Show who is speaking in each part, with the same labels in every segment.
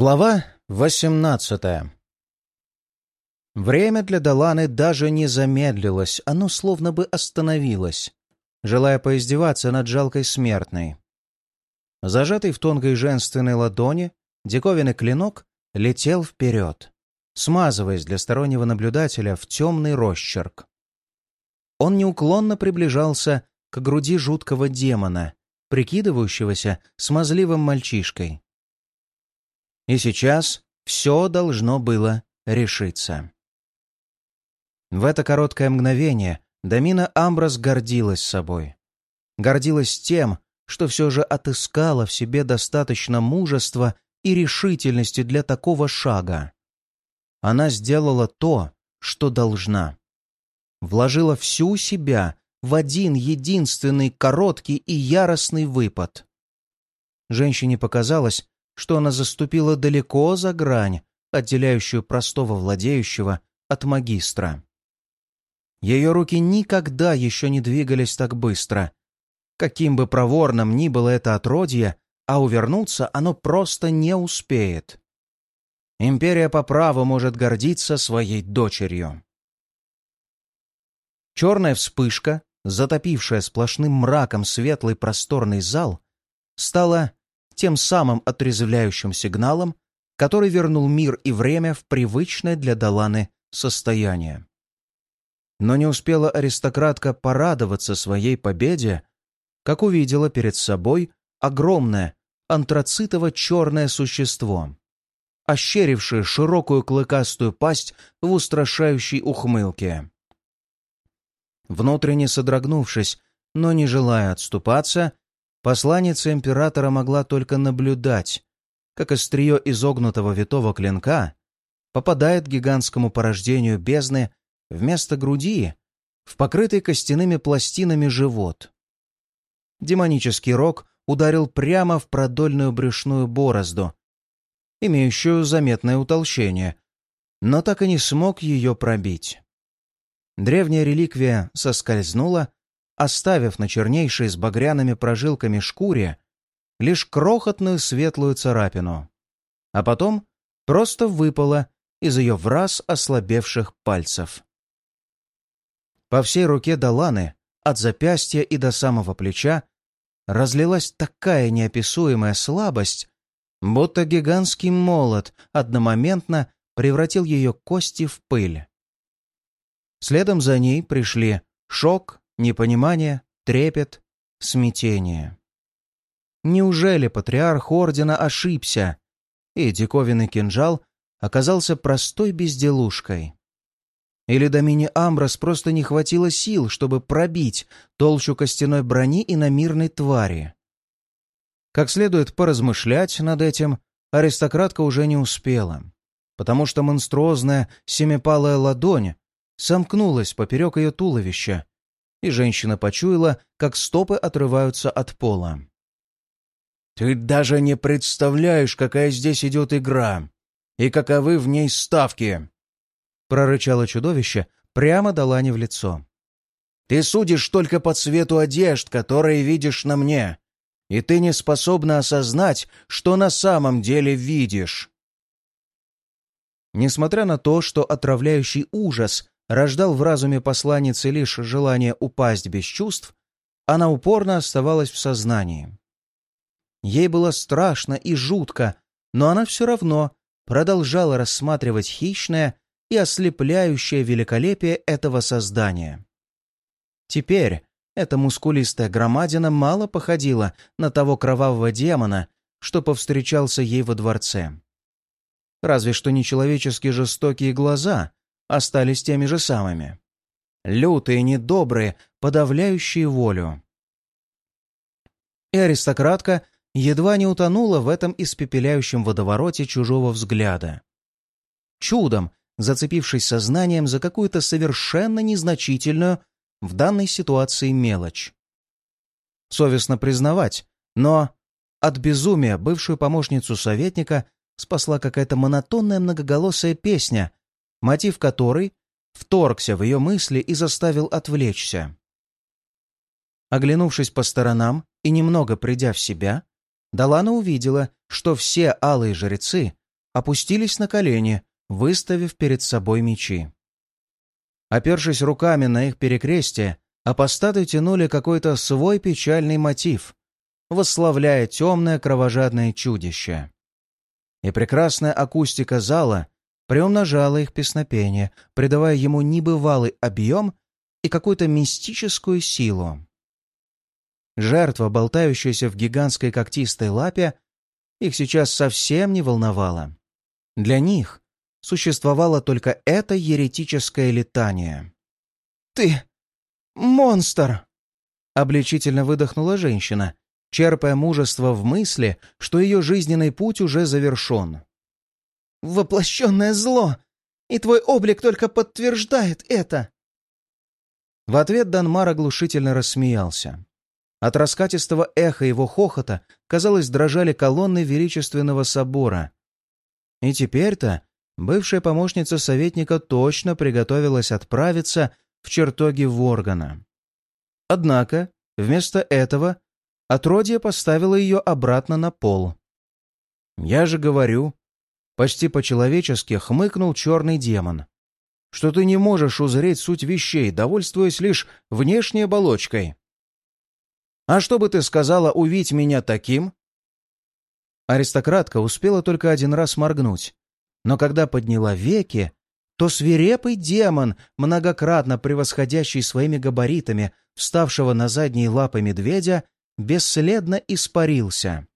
Speaker 1: Глава 18 Время для Даланы даже не замедлилось, оно словно бы остановилось, желая поиздеваться над жалкой смертной. Зажатый в тонкой женственной ладони, диковинный клинок летел вперед, смазываясь для стороннего наблюдателя в темный росчерк. Он неуклонно приближался к груди жуткого демона, прикидывающегося смазливым мальчишкой. И сейчас все должно было решиться. В это короткое мгновение Дамина Амброс гордилась собой. Гордилась тем, что все же отыскала в себе достаточно мужества и решительности для такого шага. Она сделала то, что должна. Вложила всю себя в один единственный короткий и яростный выпад. Женщине показалось, что она заступила далеко за грань, отделяющую простого владеющего от магистра. Ее руки никогда еще не двигались так быстро. Каким бы проворным ни было это отродье, а увернуться оно просто не успеет. Империя по праву может гордиться своей дочерью. Черная вспышка, затопившая сплошным мраком светлый просторный зал, стала тем самым отрезвляющим сигналом, который вернул мир и время в привычное для Даланы состояние. Но не успела аристократка порадоваться своей победе, как увидела перед собой огромное антрацитово-черное существо, ощерившее широкую клыкастую пасть в устрашающей ухмылке. Внутренне содрогнувшись, но не желая отступаться, Посланница императора могла только наблюдать, как острие изогнутого витого клинка попадает гигантскому порождению бездны вместо груди в покрытый костяными пластинами живот. Демонический рог ударил прямо в продольную брюшную борозду, имеющую заметное утолщение, но так и не смог ее пробить. Древняя реликвия соскользнула оставив на чернейшей с багряными прожилками шкуре лишь крохотную светлую царапину, а потом просто выпала из ее враз ослабевших пальцев. По всей руке Даланы, от запястья и до самого плеча, разлилась такая неописуемая слабость, будто гигантский молот одномоментно превратил ее кости в пыль. Следом за ней пришли шок, непонимание, трепет, смятение. Неужели патриарх ордена ошибся, и диковинный кинжал оказался простой безделушкой? Или Домини Амброс просто не хватило сил, чтобы пробить толщу костяной брони и иномирной твари? Как следует поразмышлять над этим, аристократка уже не успела, потому что монструозная семипалая ладонь сомкнулась поперек ее туловища и женщина почуяла, как стопы отрываются от пола. «Ты даже не представляешь, какая здесь идет игра и каковы в ней ставки!» прорычало чудовище, прямо Далане в лицо. «Ты судишь только по цвету одежд, которые видишь на мне, и ты не способна осознать, что на самом деле видишь!» Несмотря на то, что отравляющий ужас рождал в разуме посланницы лишь желание упасть без чувств, она упорно оставалась в сознании. Ей было страшно и жутко, но она все равно продолжала рассматривать хищное и ослепляющее великолепие этого создания. Теперь эта мускулистая громадина мало походила на того кровавого демона, что повстречался ей во дворце. Разве что нечеловечески жестокие глаза остались теми же самыми. Лютые, недобрые, подавляющие волю. И аристократка едва не утонула в этом испепеляющем водовороте чужого взгляда. Чудом, зацепившись сознанием за какую-то совершенно незначительную в данной ситуации мелочь. Совестно признавать, но от безумия бывшую помощницу советника спасла какая-то монотонная многоголосая песня, мотив которой вторгся в ее мысли и заставил отвлечься. Оглянувшись по сторонам и немного придя в себя, Далана увидела, что все алые жрецы опустились на колени, выставив перед собой мечи. Опершись руками на их перекрестие, апостаты тянули какой-то свой печальный мотив, восславляя темное кровожадное чудище. И прекрасная акустика зала приумножала их песнопение, придавая ему небывалый объем и какую-то мистическую силу. Жертва, болтающаяся в гигантской когтистой лапе, их сейчас совсем не волновала. Для них существовало только это еретическое летание. «Ты монстр!» — обличительно выдохнула женщина, черпая мужество в мысли, что ее жизненный путь уже завершен. «Воплощенное зло! И твой облик только подтверждает это!» В ответ Данмар оглушительно рассмеялся. От раскатистого эха его хохота, казалось, дрожали колонны величественного собора. И теперь-то бывшая помощница советника точно приготовилась отправиться в чертоги Воргана. Однако, вместо этого, отродье поставило ее обратно на пол. «Я же говорю», — почти по-человечески хмыкнул черный демон, «что ты не можешь узреть суть вещей, довольствуясь лишь внешней оболочкой». «А что бы ты сказала увидеть меня таким?» Аристократка успела только один раз моргнуть, но когда подняла веки, то свирепый демон, многократно превосходящий своими габаритами вставшего на задние лапы медведя, бесследно испарился.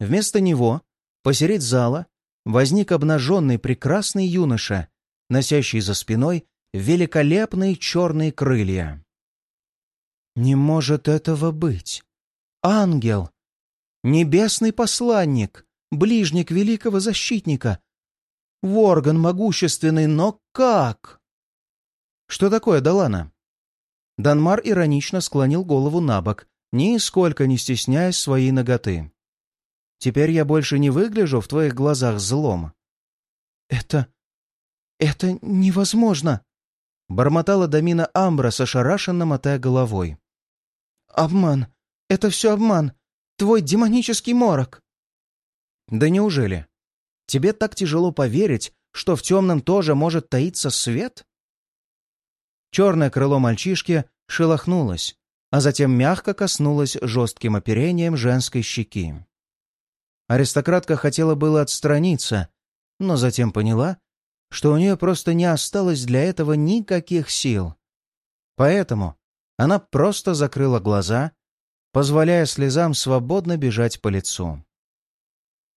Speaker 1: Вместо него, посередь зала, возник обнаженный прекрасный юноша, носящий за спиной великолепные черные крылья. Не может этого быть. Ангел! Небесный посланник! Ближник великого защитника! Ворган могущественный, но как? Что такое, Далана? Данмар иронично склонил голову на бок, нисколько не стесняясь своей ноготы. «Теперь я больше не выгляжу в твоих глазах злом». «Это... это невозможно!» Бормотала Дамина Амбра, ошарашенно мотая головой. «Обман! Это все обман! Твой демонический морок!» «Да неужели? Тебе так тяжело поверить, что в темном тоже может таиться свет?» Черное крыло мальчишки шелохнулось, а затем мягко коснулось жестким оперением женской щеки. Аристократка хотела было отстраниться, но затем поняла, что у нее просто не осталось для этого никаких сил. Поэтому она просто закрыла глаза, позволяя слезам свободно бежать по лицу.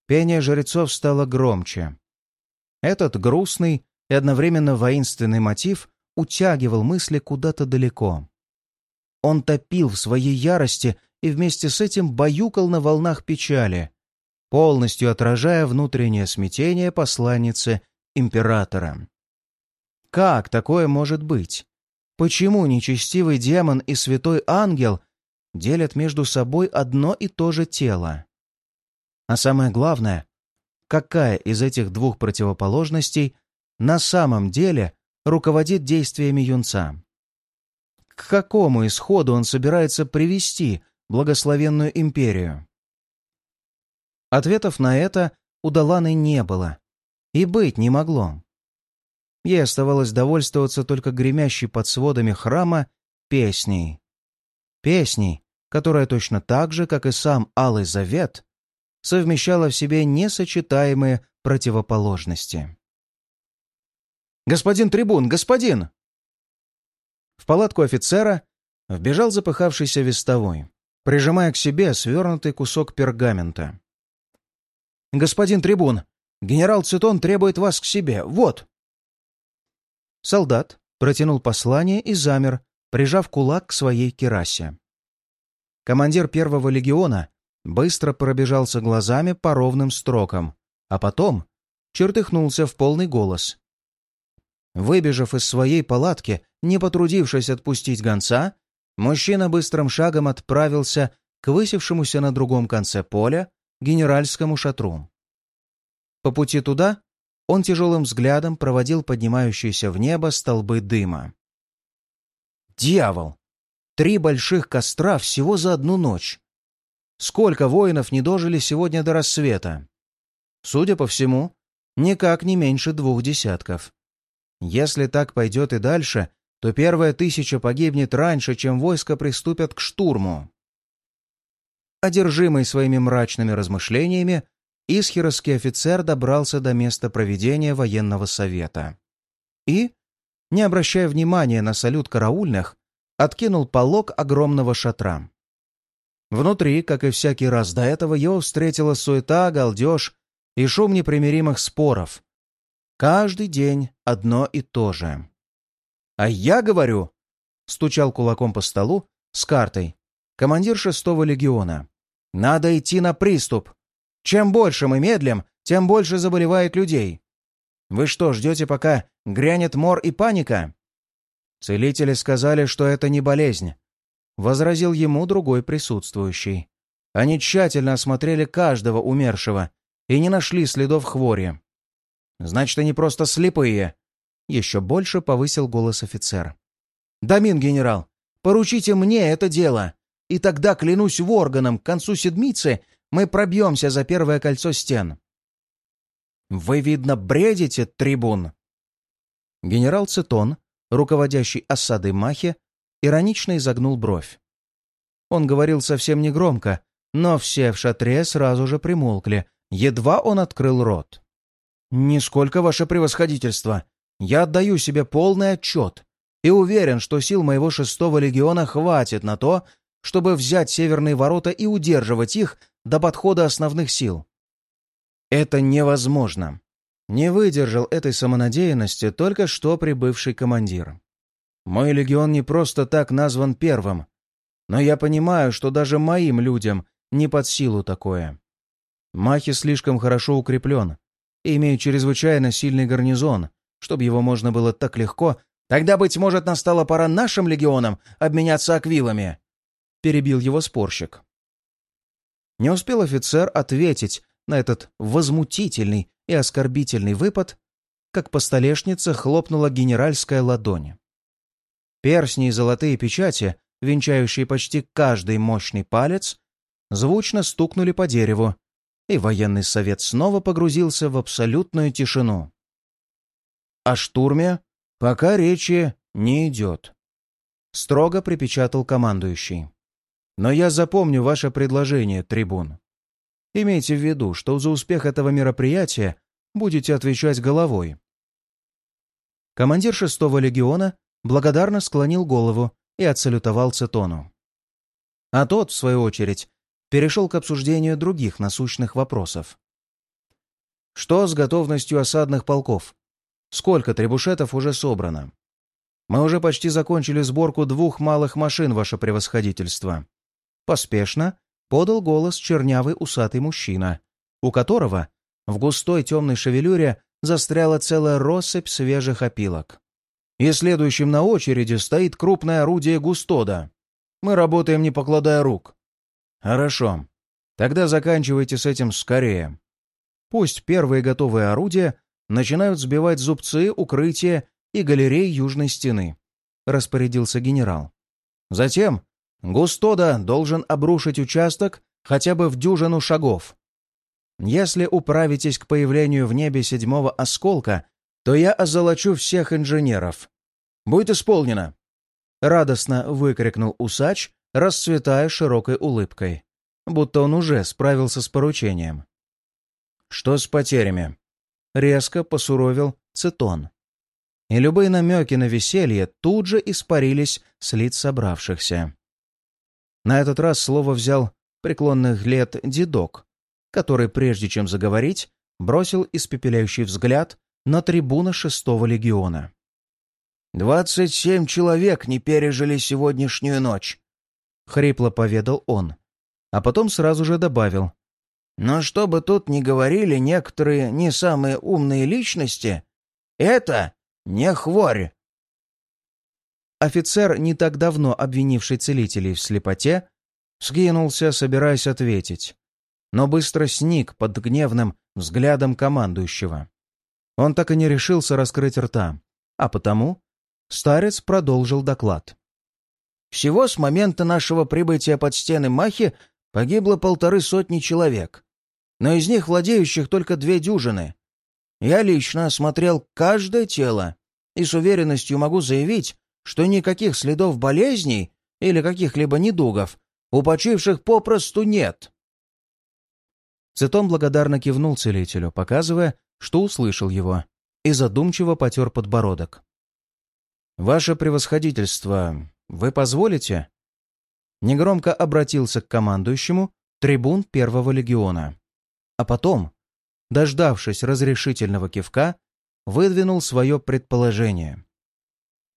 Speaker 1: Пение жрецов стало громче. Этот грустный и одновременно воинственный мотив утягивал мысли куда-то далеко. Он топил в своей ярости и вместе с этим баюкал на волнах печали, полностью отражая внутреннее смятение посланницы императора. Как такое может быть? Почему нечестивый демон и святой ангел делят между собой одно и то же тело? А самое главное, какая из этих двух противоположностей на самом деле руководит действиями юнца? К какому исходу он собирается привести благословенную империю? Ответов на это у Даланы не было и быть не могло. Ей оставалось довольствоваться только гремящей под сводами храма песней. Песней, которая точно так же, как и сам Алый Завет, совмещала в себе несочетаемые противоположности. «Господин трибун, господин!» В палатку офицера вбежал запыхавшийся вестовой, прижимая к себе свернутый кусок пергамента. «Господин трибун, генерал Цитон требует вас к себе. Вот!» Солдат протянул послание и замер, прижав кулак к своей керасе. Командир первого легиона быстро пробежался глазами по ровным строкам, а потом чертыхнулся в полный голос. Выбежав из своей палатки, не потрудившись отпустить гонца, мужчина быстрым шагом отправился к высевшемуся на другом конце поля генеральскому шатру. По пути туда он тяжелым взглядом проводил поднимающиеся в небо столбы дыма. «Дьявол! Три больших костра всего за одну ночь! Сколько воинов не дожили сегодня до рассвета? Судя по всему, никак не меньше двух десятков. Если так пойдет и дальше, то первая тысяча погибнет раньше, чем войска приступят к штурму. Одержимый своими мрачными размышлениями, исхеровский офицер добрался до места проведения военного совета. И, не обращая внимания на салют караульных, откинул полог огромного шатра. Внутри, как и всякий раз до этого, его встретила суета, галдеж и шум непримиримых споров. Каждый день одно и то же. «А я говорю!» — стучал кулаком по столу с картой. Командир шестого легиона. «Надо идти на приступ. Чем больше мы медлим, тем больше заболевает людей. Вы что, ждете, пока грянет мор и паника?» Целители сказали, что это не болезнь. Возразил ему другой присутствующий. Они тщательно осмотрели каждого умершего и не нашли следов хвори. «Значит, они просто слепые!» Еще больше повысил голос офицер. «Дамин, генерал, поручите мне это дело, и тогда, клянусь в органам, к концу седмицы мы пробьемся за первое кольцо стен». «Вы, видно, бредите, трибун!» Генерал Цитон, руководящий осадой Махи, иронично изогнул бровь. Он говорил совсем негромко, но все в шатре сразу же примолкли, едва он открыл рот. «Нисколько, ваше превосходительство. Я отдаю себе полный отчет и уверен, что сил моего шестого легиона хватит на то, чтобы взять северные ворота и удерживать их до подхода основных сил. Это невозможно. Не выдержал этой самонадеянности только что прибывший командир. Мой легион не просто так назван первым, но я понимаю, что даже моим людям не под силу такое. Махи слишком хорошо укреплен и имеет чрезвычайно сильный гарнизон, чтобы его можно было так легко... Тогда, быть может, настала пора нашим легионам обменяться аквилами, перебил его спорщик. Не успел офицер ответить на этот возмутительный и оскорбительный выпад, как по столешнице хлопнула генеральская ладонь. Персни и золотые печати, венчающие почти каждый мощный палец, звучно стукнули по дереву, и военный совет снова погрузился в абсолютную тишину. О штурме пока речи не идет. Строго припечатал командующий. Но я запомню ваше предложение, трибун. Имейте в виду, что за успех этого мероприятия будете отвечать головой. Командир шестого легиона благодарно склонил голову и отсалютовал Цетону. А тот, в свою очередь, перешел к обсуждению других насущных вопросов. Что с готовностью осадных полков? Сколько требушетов уже собрано? Мы уже почти закончили сборку двух малых машин, ваше превосходительство. Поспешно подал голос чернявый усатый мужчина, у которого в густой темной шевелюре застряла целая россыпь свежих опилок. И следующим на очереди стоит крупное орудие Густода. Мы работаем, не покладая рук. Хорошо. Тогда заканчивайте с этим скорее. Пусть первые готовые орудия начинают сбивать зубцы, укрытия и галереи южной стены, распорядился генерал. Затем Густода должен обрушить участок хотя бы в дюжину шагов. Если управитесь к появлению в небе седьмого осколка, то я озолочу всех инженеров. Будет исполнено!» Радостно выкрикнул усач, расцветая широкой улыбкой, будто он уже справился с поручением. «Что с потерями?» Резко посуровил Цитон. И любые намеки на веселье тут же испарились с лиц собравшихся. На этот раз слово взял преклонных лет дедок, который, прежде чем заговорить, бросил испепеляющий взгляд на трибуна шестого легиона. «Двадцать семь человек не пережили сегодняшнюю ночь», — хрипло поведал он, а потом сразу же добавил. «Но что бы тут ни говорили некоторые не самые умные личности, это не хворь». Офицер, не так давно обвинивший целителей в слепоте, скинулся, собираясь ответить, но быстро сник под гневным взглядом командующего. Он так и не решился раскрыть рта, а потому старец продолжил доклад. «Всего с момента нашего прибытия под стены Махи погибло полторы сотни человек. но из них владеющих только две дюжины. Я лично осмотрел каждое тело и с уверенностью могу заявить, что никаких следов болезней или каких-либо недугов у почивших попросту нет. Цитон благодарно кивнул целителю, показывая, что услышал его, и задумчиво потер подбородок. «Ваше превосходительство, вы позволите?» Негромко обратился к командующему трибун первого легиона. А потом, дождавшись разрешительного кивка, выдвинул свое предположение.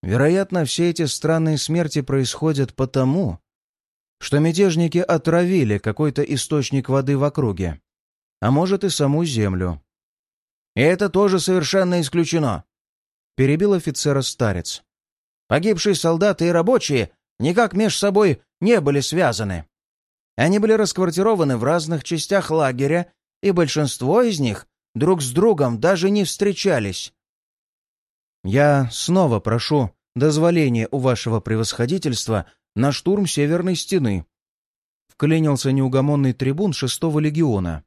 Speaker 1: Вероятно, все эти странные смерти происходят потому, что мятежники отравили какой-то источник воды в округе, а может и саму землю. «И это тоже совершенно исключено», — перебил офицера старец. «Погибшие солдаты и рабочие никак меж собой не были связаны. Они были расквартированы в разных частях лагеря, и большинство из них друг с другом даже не встречались. «Я снова прошу дозволения у вашего превосходительства на штурм Северной Стены», — вклинился неугомонный трибун шестого легиона.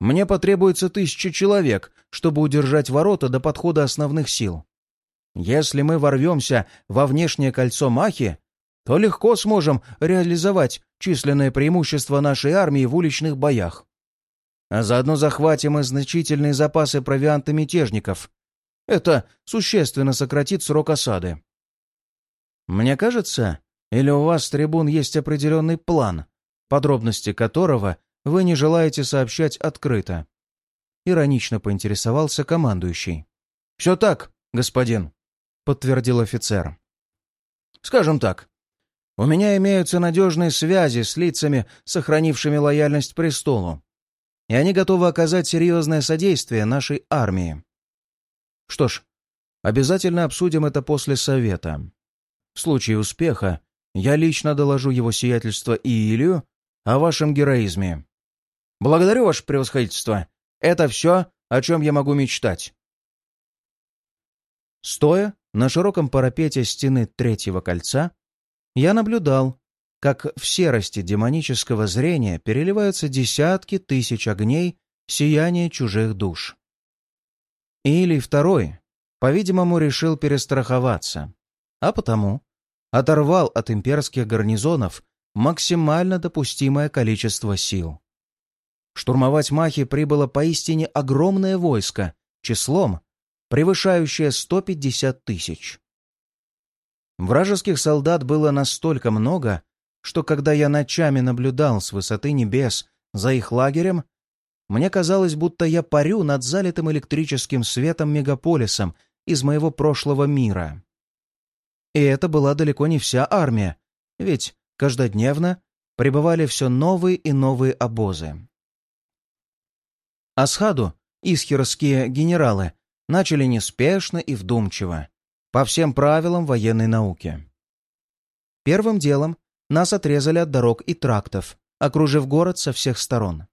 Speaker 1: «Мне потребуется тысяча человек, чтобы удержать ворота до подхода основных сил. Если мы ворвемся во внешнее кольцо Махи, то легко сможем реализовать численное преимущество нашей армии в уличных боях. А заодно захватим и значительные запасы провианта мятежников. Это существенно сократит срок осады. Мне кажется, или у вас, трибун, есть определенный план, подробности которого вы не желаете сообщать открыто? Иронично поинтересовался командующий. «Все так, господин», — подтвердил офицер. «Скажем так, у меня имеются надежные связи с лицами, сохранившими лояльность престолу, и они готовы оказать серьезное содействие нашей армии. Что ж, обязательно обсудим это после совета. В случае успеха я лично доложу его сиятельство и Илью о вашем героизме. Благодарю, ваше превосходительство. Это все, о чем я могу мечтать. Стоя на широком парапете стены третьего кольца, я наблюдал, как в серости демонического зрения переливаются десятки тысяч огней сияния чужих душ. Или второй, по-видимому, решил перестраховаться, а потому оторвал от имперских гарнизонов максимально допустимое количество сил. Штурмовать Махи прибыло поистине огромное войско, числом превышающее 150 тысяч. Вражеских солдат было настолько много, что когда я ночами наблюдал с высоты небес за их лагерем, мне казалось, будто я парю над залитым электрическим светом мегаполисом из моего прошлого мира. И это была далеко не вся армия, ведь каждодневно прибывали все новые и новые обозы. Асхаду исхерские генералы начали неспешно и вдумчиво, по всем правилам военной науки. Первым делом нас отрезали от дорог и трактов, окружив город со всех сторон.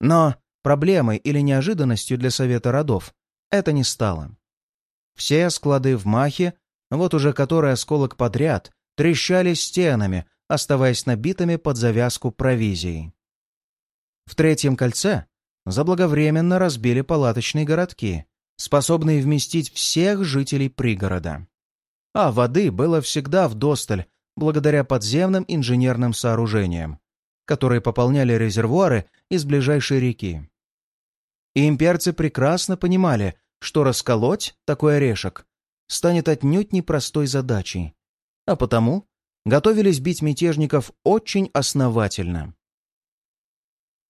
Speaker 1: Но проблемой или неожиданностью для Совета родов это не стало. Все склады в Махе, вот уже который осколок подряд, трещали стенами, оставаясь набитыми под завязку провизией. В третьем кольце заблаговременно разбили палаточные городки, способные вместить всех жителей пригорода. А воды было всегда вдосталь, благодаря подземным инженерным сооружениям, которые пополняли резервуары из ближайшей реки. И имперцы прекрасно понимали, что расколоть такой орешек станет отнюдь непростой задачей, а потому готовились бить мятежников очень основательно.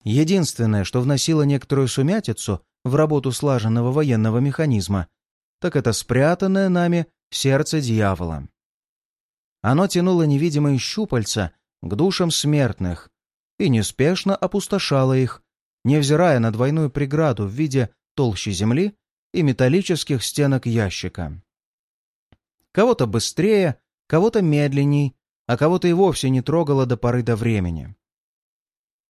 Speaker 1: Единственное, что вносило некоторую сумятицу в работу слаженного военного механизма, так это спрятанное нами сердце дьявола. Оно тянуло невидимые щупальца к душам смертных и неспешно опустошало их, невзирая на двойную преграду в виде толщи земли и металлических стенок ящика. Кого-то быстрее, кого-то медленней, а кого-то и вовсе не трогало до поры до времени.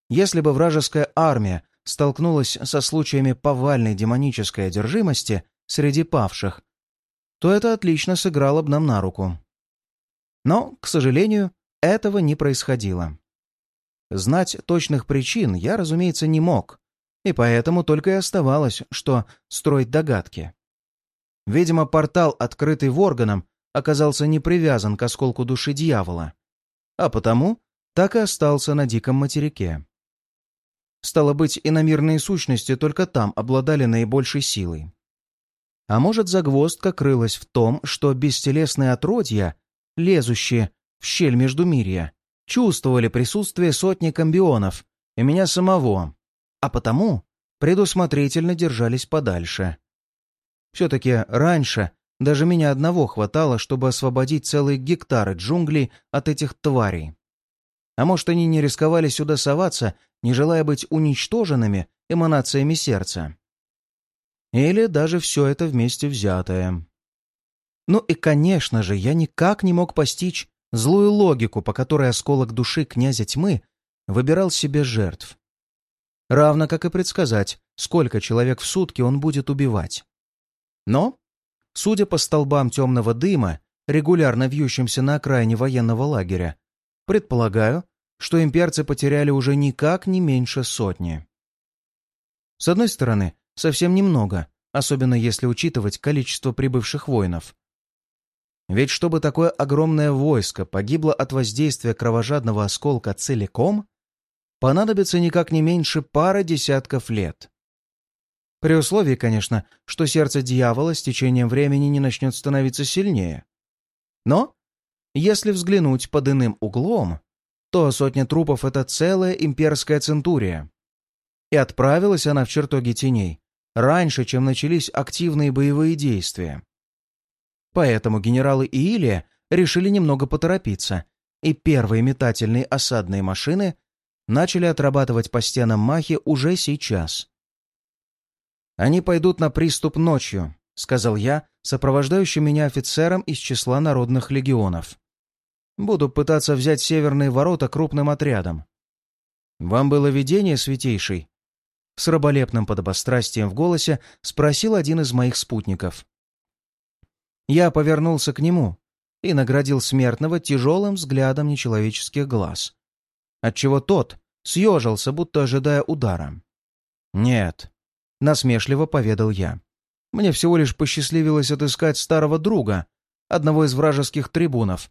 Speaker 1: Если бы вражеская армия столкнулась со случаями повальной демонической одержимости среди павших, то это отлично сыграло бы нам на руку. Но, к сожалению, этого не происходило. Знать точных причин я, разумеется, не мог, И поэтому только и оставалось, что строить догадки. Видимо, портал, открытый в органом, оказался не привязан к осколку души дьявола, а потому так и остался на диком материке. Стало быть, иномирные сущности только там обладали наибольшей силой. А может, загвоздка крылась в том, что бестелесные отродья, лезущие в щель между мирья, чувствовали присутствие сотни комбионов и меня самого, а потому предусмотрительно держались подальше. Все-таки раньше даже меня одного хватало, чтобы освободить целые гектары джунглей от этих тварей. А может, они не рисковали сюда соваться, не желая быть уничтоженными эманациями сердца. Или даже все это вместе взятое. Ну и, конечно же, я никак не мог постичь злую логику, по которой осколок души князя тьмы выбирал себе жертв. Равно как и предсказать, сколько человек в сутки он будет убивать. Но, судя по столбам темного дыма, регулярно вьющимся на окраине военного лагеря, предполагаю, что имперцы потеряли уже никак не меньше сотни. С одной стороны, совсем немного, особенно если учитывать количество прибывших воинов. Ведь чтобы такое огромное войско погибло от воздействия кровожадного осколка целиком, понадобится никак не меньше пары десятков лет. При условии, конечно, что сердце дьявола с течением времени не начнет становиться сильнее. Но, если взглянуть под иным углом, то сотня трупов — это целая имперская центурия. И отправилась она в чертоги теней раньше, чем начались активные боевые действия. Поэтому генералы Иилия решили немного поторопиться, и первые метательные осадные машины начали отрабатывать по стенам Махи уже сейчас. «Они пойдут на приступ ночью», — сказал я, сопровождающим меня офицером из числа народных легионов. «Буду пытаться взять северные ворота крупным отрядом». «Вам было видение, святейший?» С раболепным подобострастием в голосе спросил один из моих спутников. Я повернулся к нему и наградил смертного тяжелым взглядом нечеловеческих глаз, отчего тот съежился, будто ожидая удара. «Нет», — насмешливо поведал я. «Мне всего лишь посчастливилось отыскать старого друга, одного из вражеских трибунов,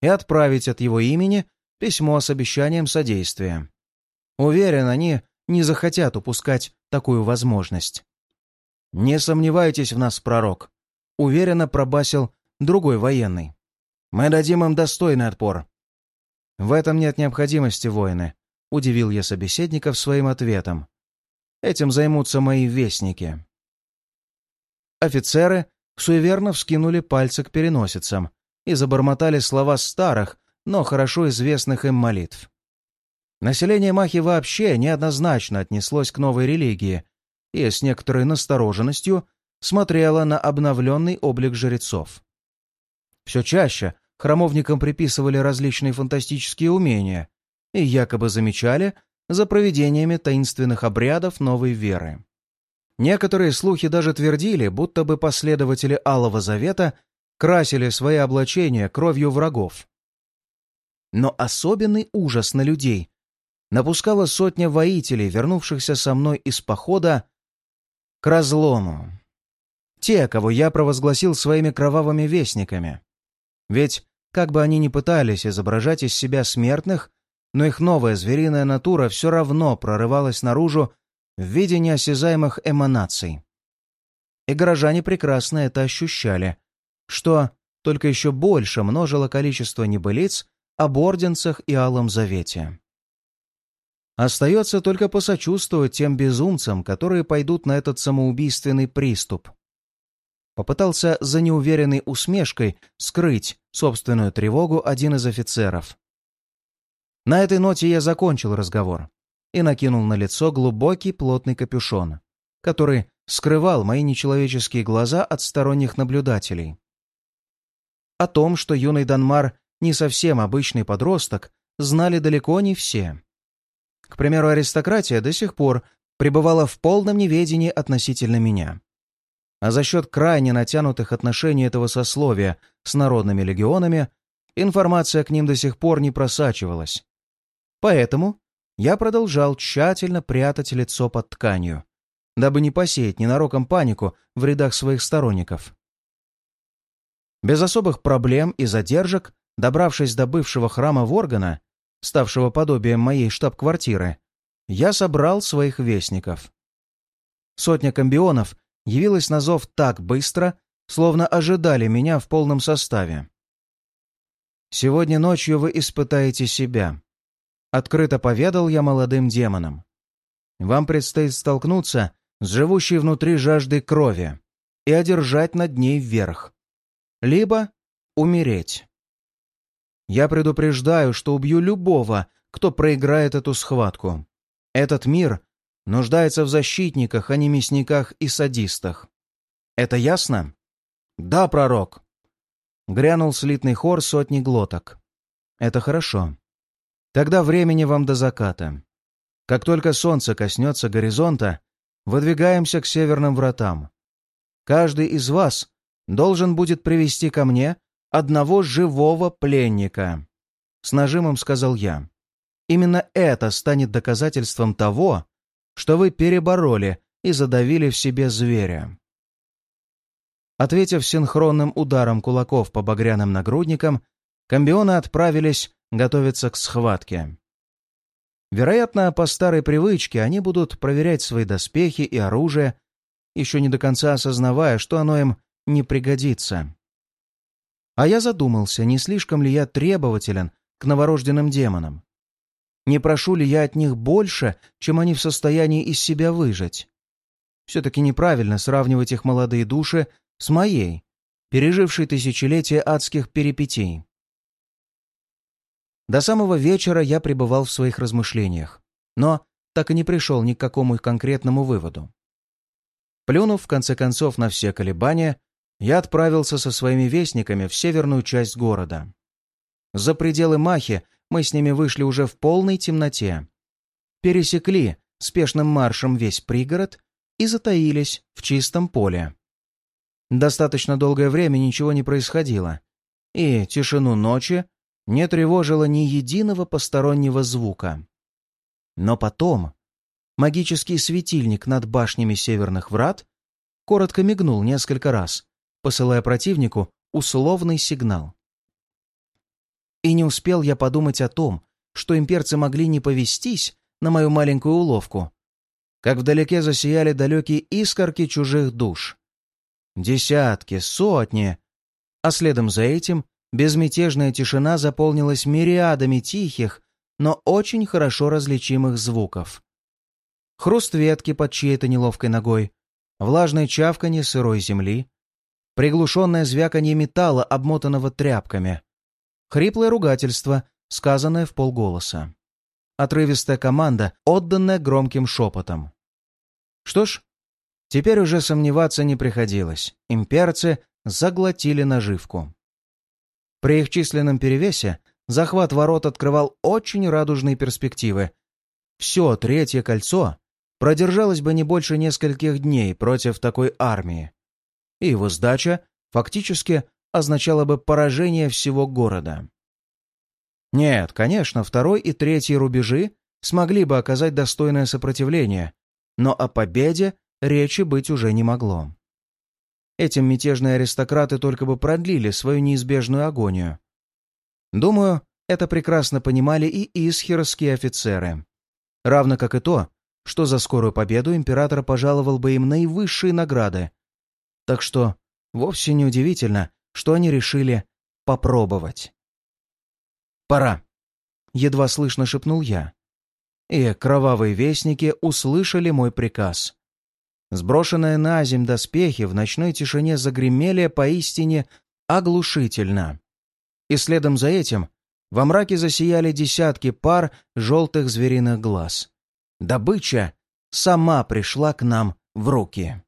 Speaker 1: и отправить от его имени письмо с обещанием содействия. Уверен, они не захотят упускать такую возможность. Не сомневайтесь в нас, пророк уверенно пробасил другой военный. «Мы дадим им достойный отпор». «В этом нет необходимости, воины», — удивил я собеседников своим ответом. «Этим займутся мои вестники». Офицеры суеверно вскинули пальцы к переносицам и забормотали слова старых, но хорошо известных им молитв. Население Махи вообще неоднозначно отнеслось к новой религии и с некоторой настороженностью смотрела на обновленный облик жрецов. Все чаще храмовникам приписывали различные фантастические умения и якобы замечали за проведениями таинственных обрядов новой веры. Некоторые слухи даже твердили, будто бы последователи Алого Завета красили свои облачения кровью врагов. Но особенный ужас на людей напускала сотня воителей, вернувшихся со мной из похода к разлому. Те, кого я провозгласил своими кровавыми вестниками. Ведь, как бы они ни пытались изображать из себя смертных, но их новая звериная натура все равно прорывалась наружу в виде неосязаемых эманаций. И горожане прекрасно это ощущали, что только еще больше множило количество небылиц об орденцах и Алом Завете. Остается только посочувствовать тем безумцам, которые пойдут на этот самоубийственный приступ. Попытался за неуверенной усмешкой скрыть собственную тревогу один из офицеров. На этой ноте я закончил разговор и накинул на лицо глубокий плотный капюшон, который скрывал мои нечеловеческие глаза от сторонних наблюдателей. О том, что юный Данмар не совсем обычный подросток, знали далеко не все. К примеру, аристократия до сих пор пребывала в полном неведении относительно меня а за счет крайне натянутых отношений этого сословия с народными легионами информация к ним до сих пор не просачивалась. Поэтому я продолжал тщательно прятать лицо под тканью, дабы не посеять ненароком панику в рядах своих сторонников. Без особых проблем и задержек, добравшись до бывшего храма Воргана, ставшего подобием моей штаб-квартиры, я собрал своих вестников. Сотня комбионов явилась на зов так быстро, словно ожидали меня в полном составе. «Сегодня ночью вы испытаете себя», — открыто поведал я молодым демонам. «Вам предстоит столкнуться с живущей внутри жаждой крови и одержать над ней вверх. Либо умереть. Я предупреждаю, что убью любого, кто проиграет эту схватку. Этот мир нуждается в защитниках, а не мясниках и садистах. Это ясно? Да, пророк. Грянул слитный хор сотни глоток. Это хорошо. Тогда времени вам до заката. Как только солнце коснется горизонта, выдвигаемся к северным вратам. Каждый из вас должен будет привести ко мне одного живого пленника. С нажимом сказал я. Именно это станет доказательством того, что вы перебороли и задавили в себе зверя. Ответив синхронным ударом кулаков по багряным нагрудникам, комбионы отправились готовиться к схватке. Вероятно, по старой привычке они будут проверять свои доспехи и оружие, еще не до конца осознавая, что оно им не пригодится. А я задумался, не слишком ли я требователен к новорожденным демонам. Не прошу ли я от них больше, чем они в состоянии из себя выжать? Все-таки неправильно сравнивать их молодые души с моей, пережившей тысячелетия адских перипетий. До самого вечера я пребывал в своих размышлениях, но так и не пришел ни к какому конкретному выводу. Плюнув, в конце концов, на все колебания, я отправился со своими вестниками в северную часть города. За пределы Махи мы с ними вышли уже в полной темноте. Пересекли спешным маршем весь пригород и затаились в чистом поле. Достаточно долгое время ничего не происходило, и тишину ночи не тревожило ни единого постороннего звука. Но потом магический светильник над башнями северных врат коротко мигнул несколько раз, посылая противнику условный сигнал. И не успел я подумать о том, что имперцы могли не повестись на мою маленькую уловку, как вдалеке засияли далекие искорки чужих душ. Десятки, сотни. А следом за этим безмятежная тишина заполнилась мириадами тихих, но очень хорошо различимых звуков. Хруст ветки под чьей-то неловкой ногой, влажное чавканье сырой земли, приглушенное звяканье металла, обмотанного тряпками, Хриплое ругательство, сказанное в полголоса. Отрывистая команда, отданная громким шепотом. Что ж, теперь уже сомневаться не приходилось. Имперцы заглотили наживку. При их численном перевесе захват ворот открывал очень радужные перспективы. Все третье кольцо продержалось бы не больше нескольких дней против такой армии. И его сдача фактически означало бы поражение всего города. Нет, конечно, второй и третий рубежи смогли бы оказать достойное сопротивление, но о победе речи быть уже не могло. Этим мятежные аристократы только бы продлили свою неизбежную агонию. Думаю, это прекрасно понимали и исхерские офицеры. Равно как и то, что за скорую победу император пожаловал бы им наивысшие награды. Так что вовсе не удивительно, что они решили попробовать. «Пора!» — едва слышно шепнул я. И кровавые вестники услышали мой приказ. Сброшенные на земь доспехи в ночной тишине загремели поистине оглушительно. И следом за этим во мраке засияли десятки пар желтых звериных глаз. Добыча сама пришла к нам в руки.